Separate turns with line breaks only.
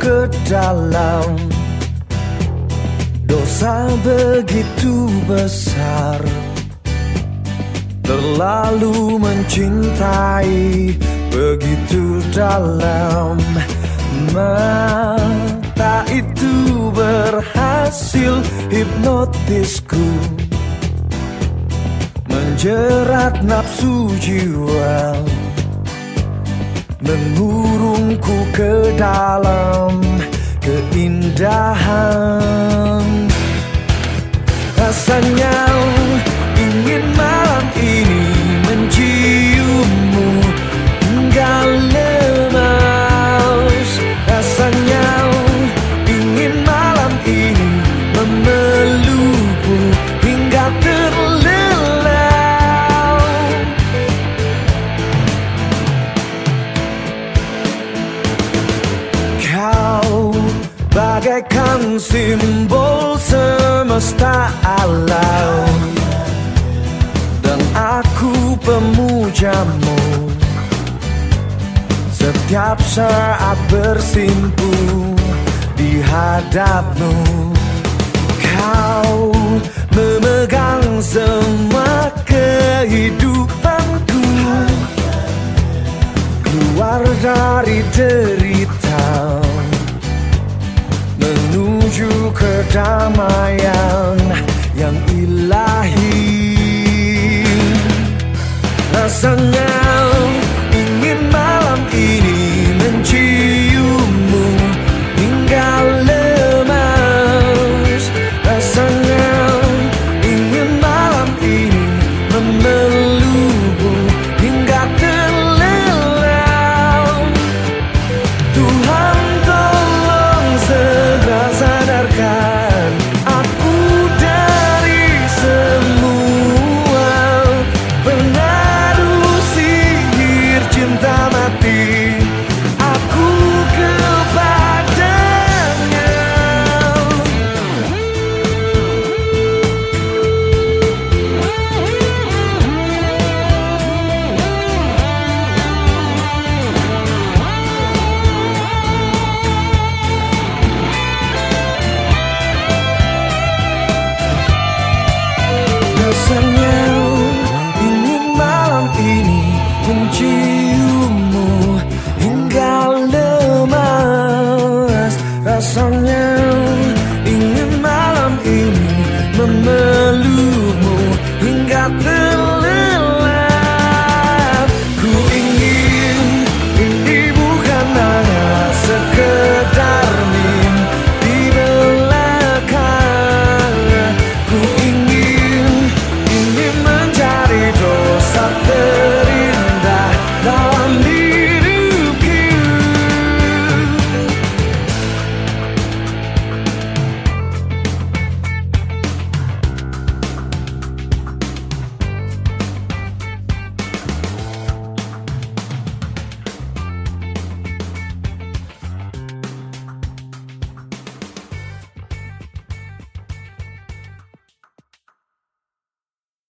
ke dalam. Dosa begitu besar. Terlalu mencintai begitu dalam. Mata itu berhasil hipnotisku. Menjerat nafsu jiwa Mengurungku ke dalam keindahan. Rasanya bagaikan simbol semesta alam. Dan aku pemujamu. Setiap saat bersimpu di hadapmu. Kau memegang semua kehidupanku